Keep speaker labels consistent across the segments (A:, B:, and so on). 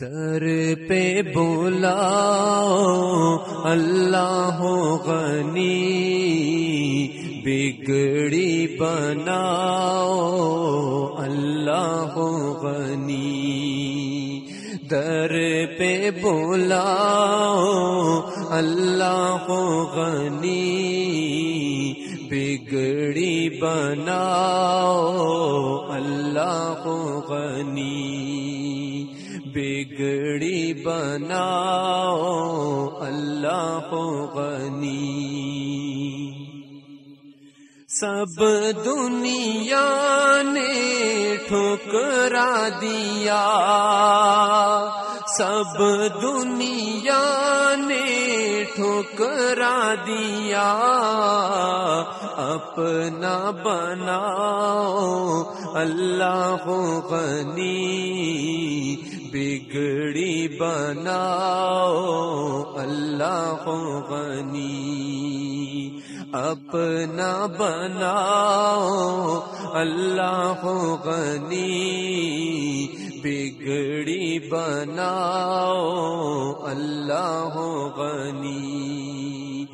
A: در پہ بولا اللہ ہو غنی، بگڑی بناؤ، اللہ ہو غنی۔ در پہ بولا اللہ غنی، بگڑی بناؤ، اللہ غنی۔ بگڑی بناؤ اللہ غنی۔ سب دنیا نے ٹھکرا دیا۔ سب دنیا نے ٹھکرا دیا۔ اپنا بناؤ اللہ غنی۔ بگڑی بناؤ، اللہ غنی، اپنا بناؤ، اللہ غنی، بگڑی بناؤ، اللہ غنی،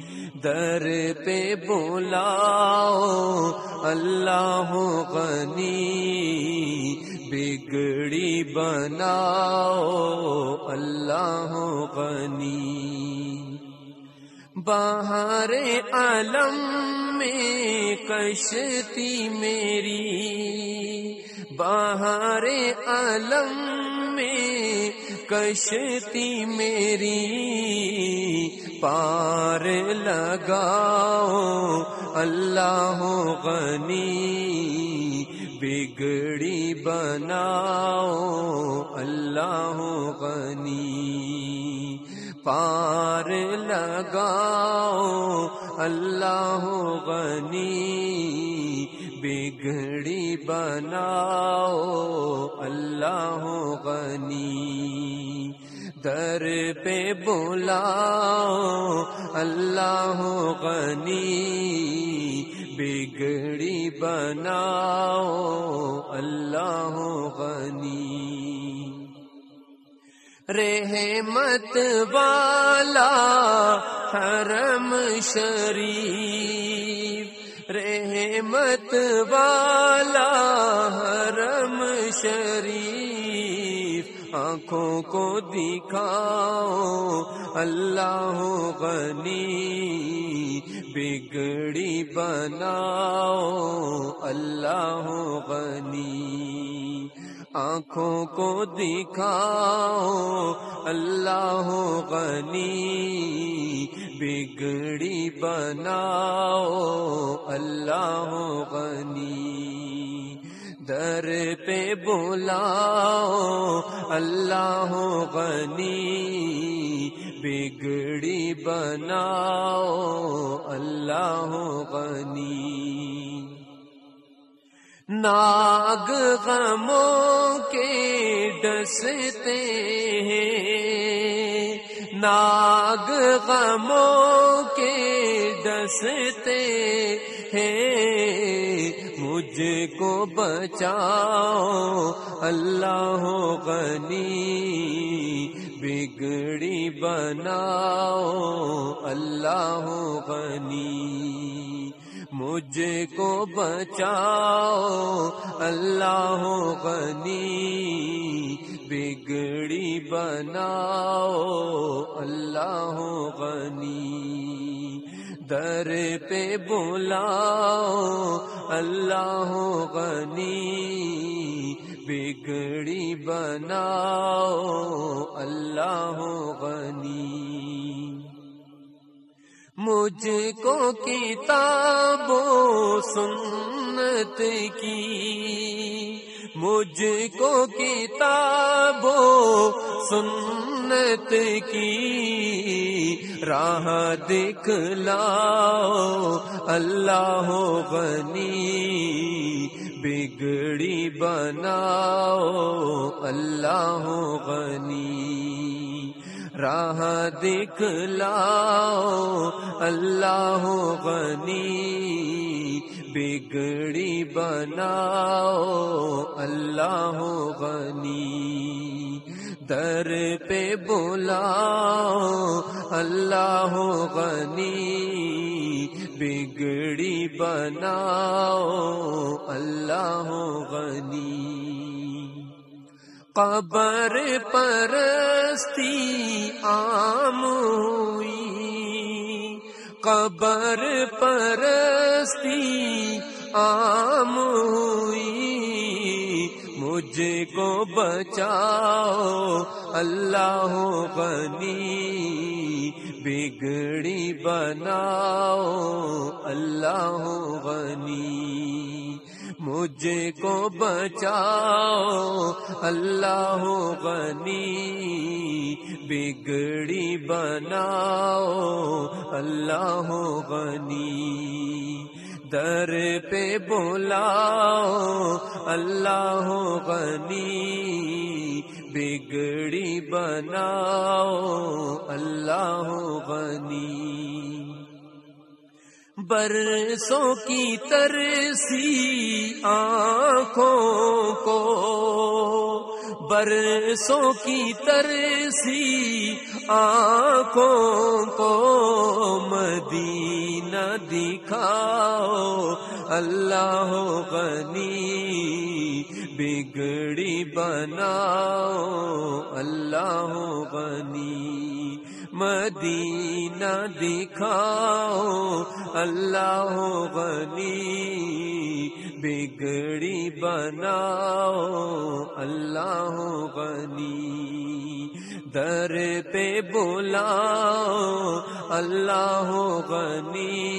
A: در پہ بولاؤ اللہ غنی۔ بگڑی بناؤ، اللہ غنی۔ باہر عالم میں کشتی میری۔ باہر عالم میں کشتی میری۔ پار لگاؤ، اللہ غنی۔ بگڑی بناؤ، اللہ غنی۔ پار لگاؤ، اللہ غنی۔ بگڑی بناؤ، اللہ غنی۔ در پہ بولاؤ اللہ غنی۔ بگڑی بناؤ اللہ غنی۔ رحمت والا حرم شریف۔ رحمت والا حرم شریف۔ آنکھوں کو دکھاؤ، اللہ غنی، بگڑی بناؤ، اللہ غنی۔ آنکھوں کو دکھاؤ، اللہ غنی، بگڑی بناؤ، اللہ غنی۔ در پہ بولاؤ اللہ غنی، بگڑی بناؤ، اللہ غنی۔ ناگ غموں کے ڈستے ہیں، ناگ غموں کے ڈستے ہیں مجھ کو بچاؤ اللہ غنی بگڑی بناؤ اللہ غنی مجھ کو بچاؤ اللہ غنی بگڑی بناؤ اللہ غنی در پہ بولاؤ اللہ غنی بگڑی بناؤ اللہ غنی۔ مجھ کو کتاب سنت کی مجھ کو کتاب سنت کی راہ دکھلاؤ۔ اللہ غنی بگڑی بناؤ۔ اللہ غنی راہ دکھلاؤ۔ اللہ غنی بگڑی بناؤ، اللہ غنی۔ در پہ بلاؤ، اللہ غنی۔ بگڑی بناؤ، اللہ غنی۔ قبر پرستی عام قبر پرستی عام ہوئی۔ مجھ کو بچاؤ، اللہ غنی۔ بگڑی بناؤ، اللہ غنی۔ مجھ کو بچاؤ، اللہ غنی۔ بگڑی بناؤ، اللہ غنی۔ در پہ بولاؤ اللہ غنی۔ بگڑی بناؤ، اللہ غنی۔ برسوں کی ترسی آنکھوں کو برسوں کی ترسی آنکھوں کو مدینہ دکھاؤ، اللہ غنی بگڑی بناؤ، اللہ غنی مدینہ دکھاؤ، اللہ غنی بگڑی بناؤ، اللہ غنی۔ در پہ بلاؤ، اللہ غنی۔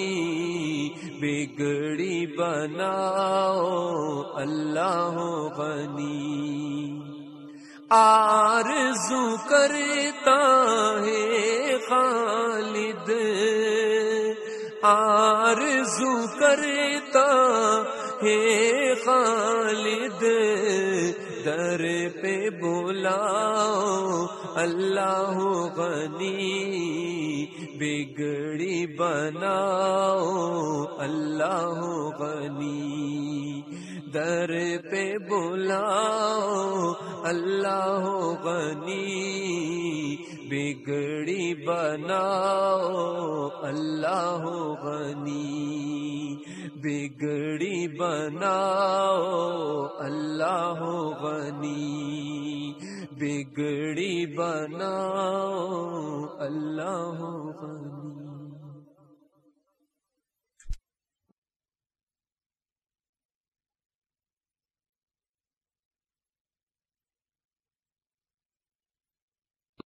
A: بگڑی بناؤ، اللہ غنی۔ آرزو کرتا ہے خالد۔ آرزو کرتا ہے خالد در پہ بلاؤ اللہ غنی بگڑی بناؤ اللہ غنی۔ در پہ بلاؤ، اللہ غنی، بگڑی بناؤ، اللہ غنی، بگڑی بناؤ، اللہ غنی، بگڑی بناؤ، اللہ غنی۔